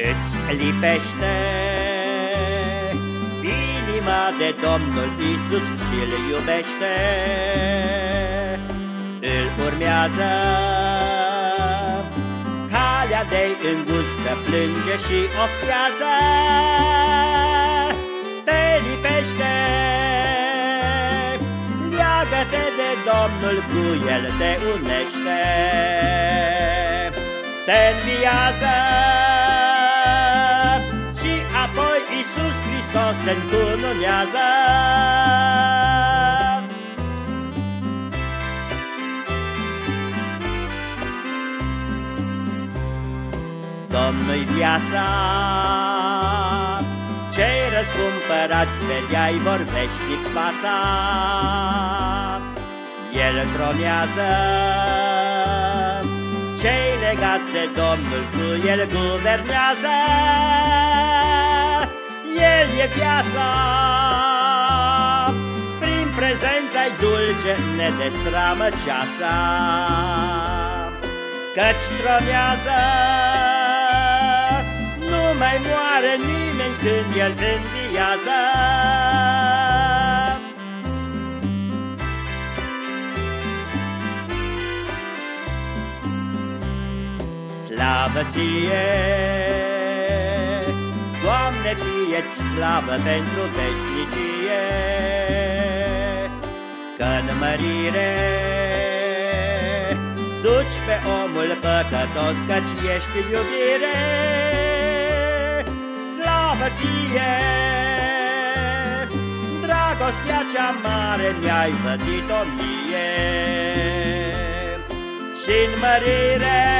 Îți lipește inima de Domnul Isus și îl iubește, îl urmează calea de îngustă, plânge și oftează, te lipește, leagă-te de Domnul, cu El te unește, te înviază se încununează. Domnul-i viața, cei răscumpărați pe ea vor veșnic fața. El tronează, cei legați de Domnul cu El guvernează. El e viața Prin prezența-i dulce ne destramă ceața. Căci tronează Nu mai moare nimeni când El înviază Slavă ție! Doamne, fie-ți slavă pentru veșnicie, că în mărire duci pe omul păcătos, căci ești iubire. Slavă ție! Dragostea cea mare mi-ai vădit-o mie și în mărire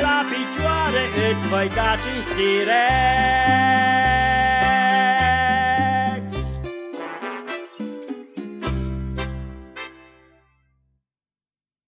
la picioare îți voi da cinstire